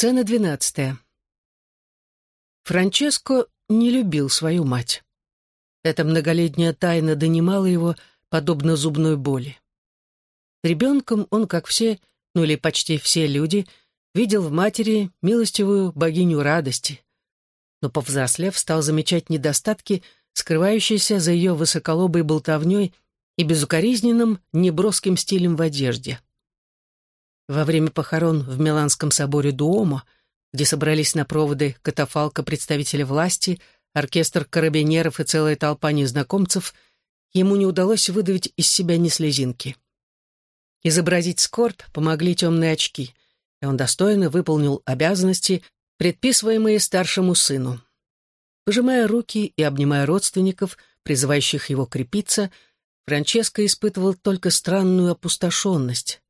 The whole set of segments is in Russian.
Сцена двенадцатая. Франческо не любил свою мать. Эта многолетняя тайна донимала его, подобно зубной боли. Ребенком он, как все, ну или почти все люди, видел в матери милостивую богиню радости. Но, повзрослев, стал замечать недостатки, скрывающиеся за ее высоколобой болтовней и безукоризненным, неброским стилем в одежде. Во время похорон в Миланском соборе Дуомо, где собрались на проводы катафалка представители власти, оркестр карабинеров и целая толпа незнакомцев, ему не удалось выдавить из себя ни слезинки. Изобразить скорбь помогли темные очки, и он достойно выполнил обязанности, предписываемые старшему сыну. Пожимая руки и обнимая родственников, призывающих его крепиться, Франческо испытывал только странную опустошенность.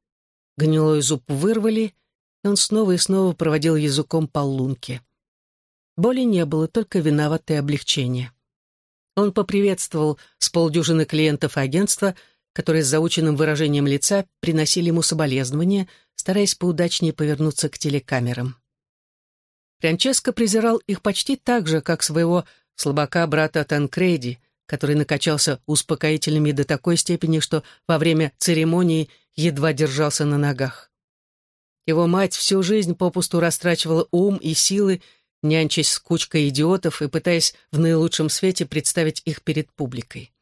Гнилой зуб вырвали, и он снова и снова проводил языком по лунке. Боли не было, только виноватое облегчение. Он поприветствовал с полдюжины клиентов агентства, которые с заученным выражением лица приносили ему соболезнования, стараясь поудачнее повернуться к телекамерам. Франческо презирал их почти так же, как своего слабака брата Танкреди, который накачался успокоительными до такой степени, что во время церемонии едва держался на ногах. Его мать всю жизнь попусту растрачивала ум и силы, нянчась с кучкой идиотов и пытаясь в наилучшем свете представить их перед публикой.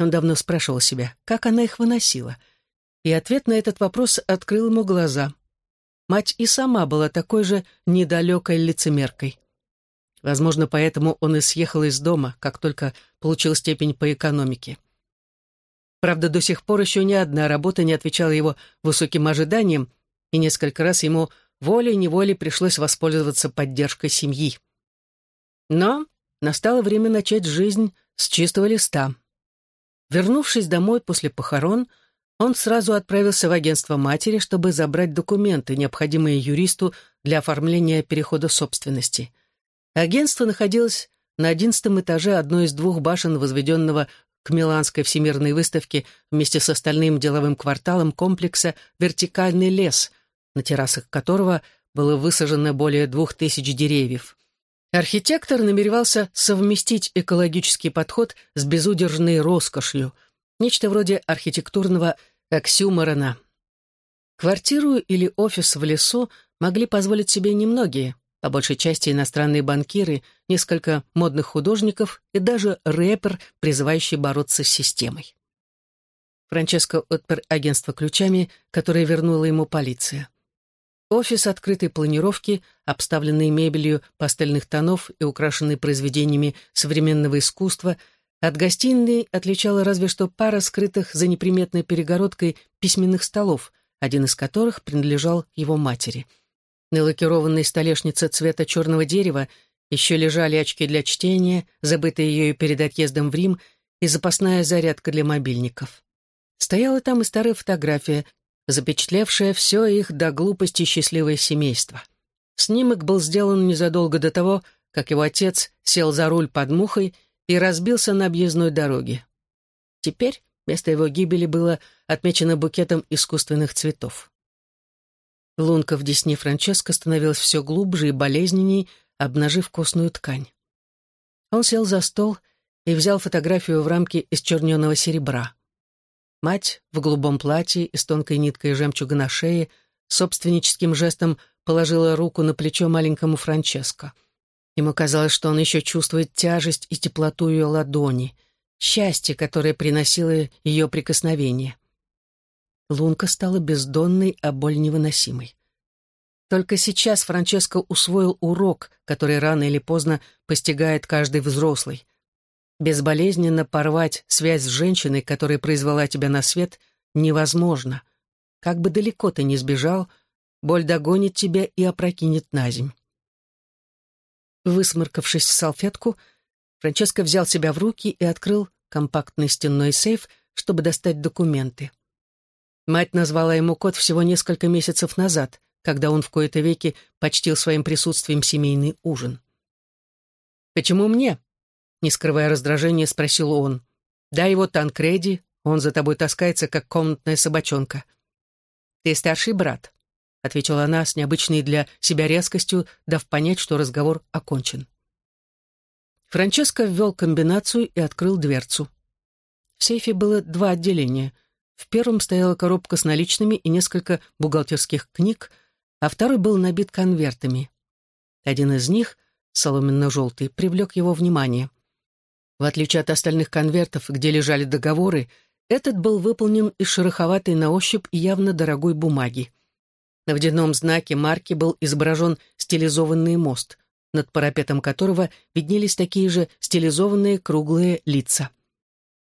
Он давно спрашивал себя, как она их выносила, и ответ на этот вопрос открыл ему глаза. Мать и сама была такой же недалекой лицемеркой. Возможно, поэтому он и съехал из дома, как только получил степень по экономике. Правда, до сих пор еще ни одна работа не отвечала его высоким ожиданиям, и несколько раз ему волей-неволей пришлось воспользоваться поддержкой семьи. Но настало время начать жизнь с чистого листа. Вернувшись домой после похорон, он сразу отправился в агентство матери, чтобы забрать документы, необходимые юристу для оформления перехода собственности. Агентство находилось на одиннадцатом этаже одной из двух башен, возведенного к Миланской всемирной выставке вместе с остальным деловым кварталом комплекса «Вертикальный лес», на террасах которого было высажено более двух тысяч деревьев. Архитектор намеревался совместить экологический подход с безудержной роскошью, нечто вроде архитектурного оксюморона. Квартиру или офис в лесу могли позволить себе немногие, по большей части иностранные банкиры, несколько модных художников и даже рэпер, призывающий бороться с системой. Франческо отпер агентство ключами, которое вернула ему полиция. Офис открытой планировки, обставленный мебелью пастельных тонов и украшенный произведениями современного искусства, от гостиной отличала разве что пара скрытых за неприметной перегородкой письменных столов, один из которых принадлежал его матери — на лакированной столешнице цвета черного дерева еще лежали очки для чтения, забытые ею перед отъездом в Рим, и запасная зарядка для мобильников. Стояла там и старая фотография, запечатлевшая все их до глупости счастливое семейство. Снимок был сделан незадолго до того, как его отец сел за руль под мухой и разбился на объездной дороге. Теперь место его гибели было отмечено букетом искусственных цветов. Лунка в десне Франческо становилась все глубже и болезненней, обнажив костную ткань. Он сел за стол и взял фотографию в рамке из черненого серебра. Мать в голубом платье и с тонкой ниткой жемчуга на шее собственническим жестом положила руку на плечо маленькому Франческо. Ему казалось, что он еще чувствует тяжесть и теплоту ее ладони, счастье, которое приносило ее прикосновение. Лунка стала бездонной, а боль невыносимой. Только сейчас Франческо усвоил урок, который рано или поздно постигает каждый взрослый. Безболезненно порвать связь с женщиной, которая произвела тебя на свет, невозможно. Как бы далеко ты ни сбежал, боль догонит тебя и опрокинет на земь. Высморкавшись в салфетку, Франческо взял себя в руки и открыл компактный стенной сейф, чтобы достать документы. Мать назвала ему код всего несколько месяцев назад, когда он в кои-то веки почтил своим присутствием семейный ужин. «Почему мне?» — не скрывая раздражения, спросил он. «Дай его Танкреди, он за тобой таскается, как комнатная собачонка. Ты старший брат. — ответила она с необычной для себя резкостью, дав понять, что разговор окончен. Франческо ввел комбинацию и открыл дверцу. В сейфе было два отделения. В первом стояла коробка с наличными и несколько бухгалтерских книг, а второй был набит конвертами. Один из них, соломенно-желтый, привлек его внимание. В отличие от остальных конвертов, где лежали договоры, этот был выполнен из шероховатой на ощупь и явно дорогой бумаги. На водяном знаке марки был изображен стилизованный мост, над парапетом которого виднелись такие же стилизованные круглые лица.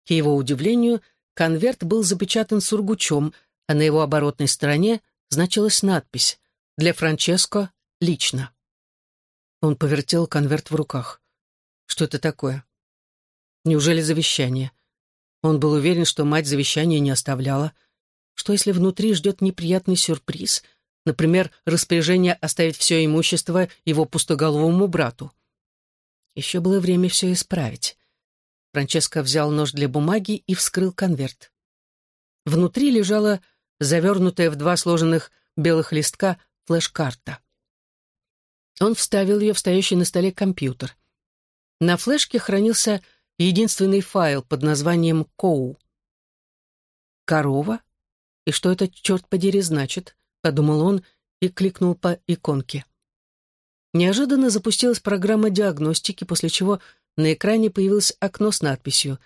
К его удивлению, конверт был запечатан сургучом, а на его оборотной стороне значилась надпись «Для Франческо лично». Он повертел конверт в руках. Что это такое? Неужели завещание? Он был уверен, что мать завещание не оставляла. Что если внутри ждет неприятный сюрприз, например, распоряжение оставить все имущество его пустоголовому брату? Еще было время все исправить. Франческо взял нож для бумаги и вскрыл конверт. Внутри лежала завернутая в два сложенных белых листка флеш-карта. Он вставил ее в стоящий на столе компьютер. На флешке хранился единственный файл под названием «Коу». «Корова? И что это, черт подери, значит?» — подумал он и кликнул по иконке. Неожиданно запустилась программа диагностики, после чего на экране появилось окно с надписью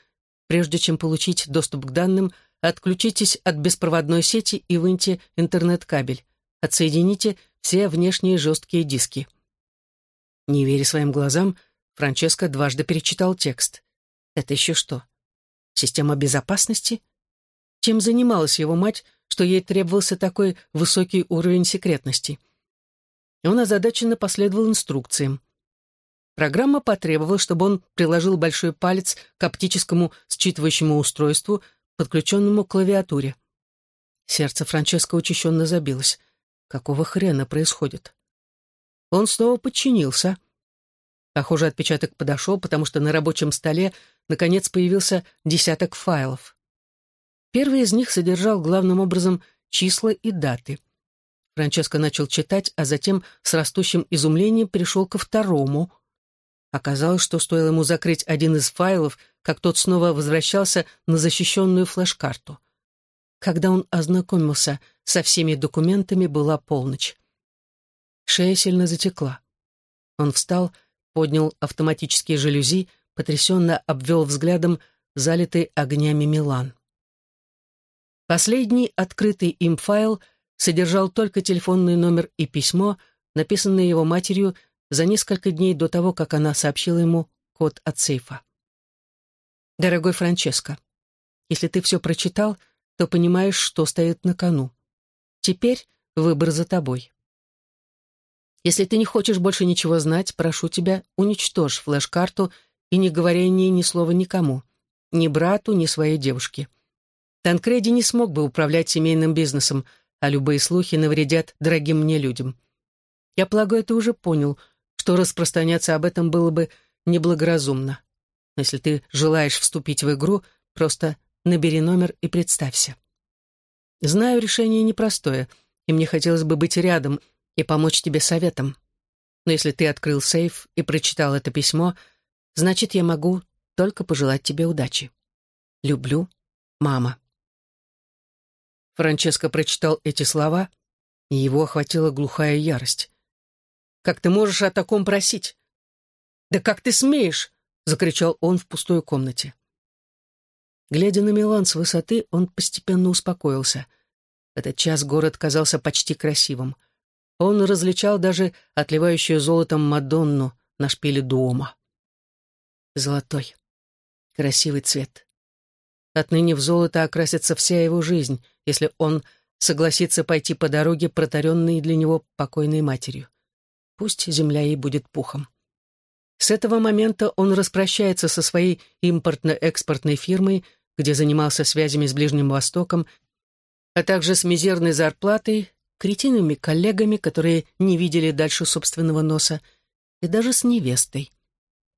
«Прежде чем получить доступ к данным, отключитесь от беспроводной сети и выньте интернет-кабель. Отсоедините все внешние жесткие диски». Не веря своим глазам, Франческо дважды перечитал текст. Это еще что? Система безопасности? Чем занималась его мать, что ей требовался такой высокий уровень секретности? Он озадаченно последовал инструкциям. Программа потребовала, чтобы он приложил большой палец к оптическому считывающему устройству, подключенному к клавиатуре. Сердце Франческо учащенно забилось. Какого хрена происходит? Он снова подчинился. Похоже, отпечаток подошел, потому что на рабочем столе наконец появился десяток файлов. Первый из них содержал главным образом числа и даты. Франческо начал читать, а затем с растущим изумлением перешел ко второму. Оказалось, что стоило ему закрыть один из файлов, как тот снова возвращался на защищенную флеш-карту. Когда он ознакомился со всеми документами, была полночь. Шея сильно затекла. Он встал, поднял автоматические жалюзи, потрясенно обвел взглядом залитый огнями Милан. Последний открытый им файл содержал только телефонный номер и письмо, написанное его матерью за несколько дней до того, как она сообщила ему код от сейфа. «Дорогой Франческо, если ты все прочитал, то понимаешь, что стоит на кону. Теперь выбор за тобой. Если ты не хочешь больше ничего знать, прошу тебя, уничтожь флеш-карту и не говори о ней ни слова никому, ни брату, ни своей девушке. Танкреди не смог бы управлять семейным бизнесом, а любые слухи навредят дорогим мне людям. Я полагаю, ты уже понял, что распространяться об этом было бы неблагоразумно. Но если ты желаешь вступить в игру, просто набери номер и представься. Знаю, решение непростое, и мне хотелось бы быть рядом — и помочь тебе советом. Но если ты открыл сейф и прочитал это письмо, значит, я могу только пожелать тебе удачи. Люблю, мама. Франческо прочитал эти слова, и его охватила глухая ярость. «Как ты можешь о таком просить?» «Да как ты смеешь?» — закричал он в пустой комнате. Глядя на Милан с высоты, он постепенно успокоился. В этот час город казался почти красивым — он различал даже отливающую золотом Мадонну на шпиле дома. Золотой. Красивый цвет. Отныне в золото окрасится вся его жизнь, если он согласится пойти по дороге, протаренной для него покойной матерью. Пусть земля ей будет пухом. С этого момента он распрощается со своей импортно-экспортной фирмой, где занимался связями с Ближним Востоком, а также с мизерной зарплатой, кретинами коллегами, которые не видели дальше собственного носа, и даже с невестой.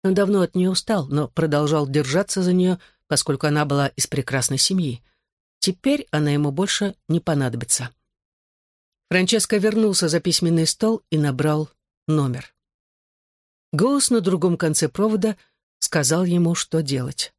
Он давно от нее устал, но продолжал держаться за нее, поскольку она была из прекрасной семьи. Теперь она ему больше не понадобится. Франческо вернулся за письменный стол и набрал номер. Голос на другом конце провода сказал ему, что делать.